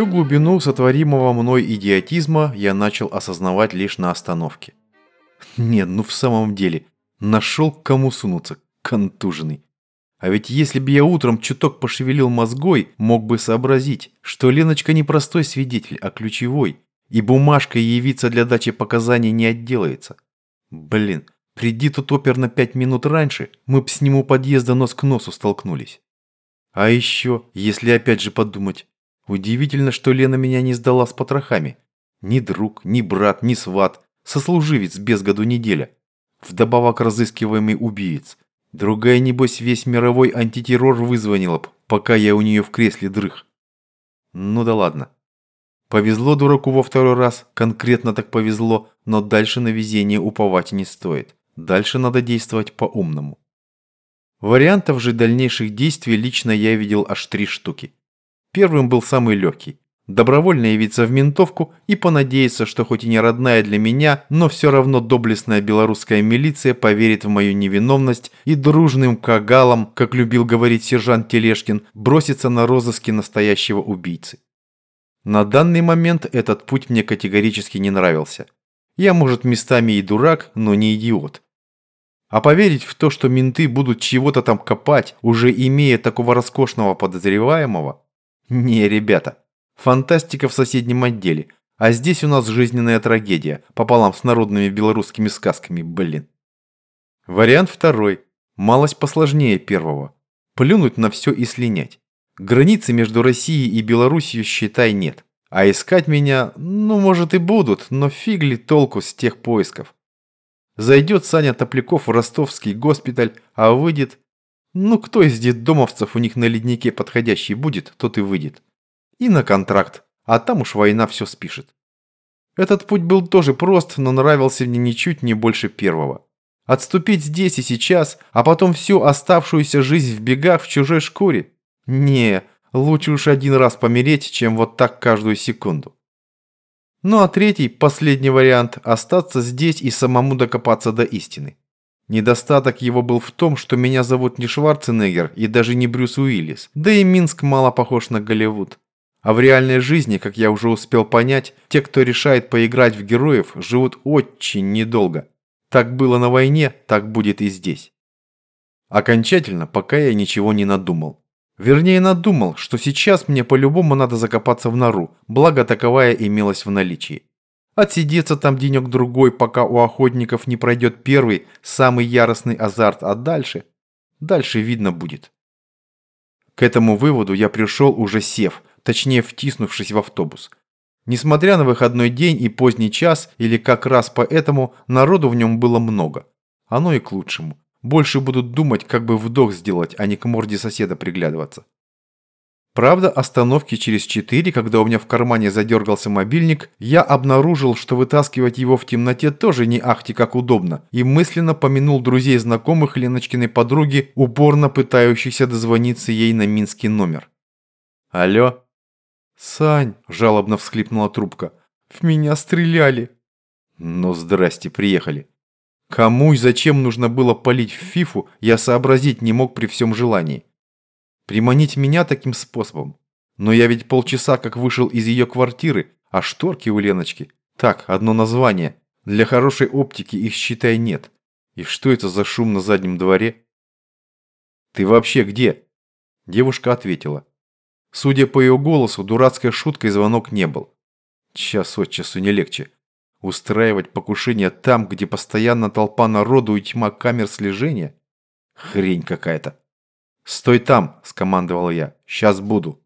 глубину сотворимого мной идиотизма я начал осознавать лишь на остановке. Нет, ну в самом деле, нашел к кому сунуться, контуженный. А ведь если бы я утром чуток пошевелил мозгой, мог бы сообразить, что Леночка не простой свидетель, а ключевой, и бумажкой явиться для дачи показаний не отделается. Блин, приди тут опер на пять минут раньше, мы б с ним у подъезда нос к носу столкнулись. А еще, если опять же подумать, удивительно, что Лена меня не сдала с потрохами. Ни друг, ни брат, ни сват, сослуживец без году неделя. Вдобавок разыскиваемый убиец. Другая, небось, весь мировой антитеррор вызвонила б, пока я у нее в кресле дрых. Ну да ладно. Повезло дураку во второй раз, конкретно так повезло, но дальше на везение уповать не стоит. Дальше надо действовать по-умному. Вариантов же дальнейших действий лично я видел аж три штуки. Первым был самый легкий. Добровольно явиться в ментовку и понадеяться, что хоть и не родная для меня, но все равно доблестная белорусская милиция поверит в мою невиновность и дружным кагалом, как любил говорить сержант Телешкин, бросится на розыски настоящего убийцы. На данный момент этот путь мне категорически не нравился. Я, может, местами и дурак, но не идиот. А поверить в то, что менты будут чего-то там копать, уже имея такого роскошного подозреваемого? Не, ребята. Фантастика в соседнем отделе. А здесь у нас жизненная трагедия, пополам с народными белорусскими сказками, блин. Вариант второй. Малость посложнее первого. Плюнуть на все и слинять. Границы между Россией и Белоруссией, считай, нет. А искать меня, ну, может и будут, но фиг ли толку с тех поисков. Зайдет Саня Топляков в ростовский госпиталь, а выйдет... Ну, кто из детдомовцев у них на леднике подходящий будет, тот и выйдет и на контракт, а там уж война все спишет. Этот путь был тоже прост, но нравился мне ничуть не больше первого. Отступить здесь и сейчас, а потом всю оставшуюся жизнь в бегах в чужой шкуре? Не, лучше уж один раз помереть, чем вот так каждую секунду. Ну а третий, последний вариант – остаться здесь и самому докопаться до истины. Недостаток его был в том, что меня зовут не Шварценеггер и даже не Брюс Уиллис, да и Минск мало похож на Голливуд. А в реальной жизни, как я уже успел понять, те, кто решает поиграть в героев, живут очень недолго. Так было на войне, так будет и здесь. Окончательно, пока я ничего не надумал. Вернее, надумал, что сейчас мне по-любому надо закопаться в нору, благо таковая имелась в наличии. Отсидеться там денек-другой, пока у охотников не пройдет первый, самый яростный азарт, а дальше? Дальше видно будет. К этому выводу я пришел уже сев – точнее втиснувшись в автобус. Несмотря на выходной день и поздний час, или как раз поэтому, народу в нем было много. Оно и к лучшему. Больше будут думать, как бы вдох сделать, а не к морде соседа приглядываться. Правда, остановки через четыре, когда у меня в кармане задергался мобильник, я обнаружил, что вытаскивать его в темноте тоже не ахти как удобно, и мысленно помянул друзей знакомых Леночкиной подруги, упорно пытающихся дозвониться ей на минский номер. «Алло?» «Сань!» – жалобно всхлипнула трубка. «В меня стреляли!» «Ну, здрасте, приехали!» Кому и зачем нужно было палить в фифу, я сообразить не мог при всем желании. Приманить меня таким способом. Но я ведь полчаса как вышел из ее квартиры, а шторки у Леночки. Так, одно название. Для хорошей оптики их, считай, нет. И что это за шум на заднем дворе? «Ты вообще где?» Девушка ответила. Судя по ее голосу, дурацкой шуткой звонок не был. Час от часу не легче. Устраивать покушение там, где постоянно толпа народу и тьма камер слежения? Хрень какая-то. «Стой там!» – скомандовал я. «Сейчас буду».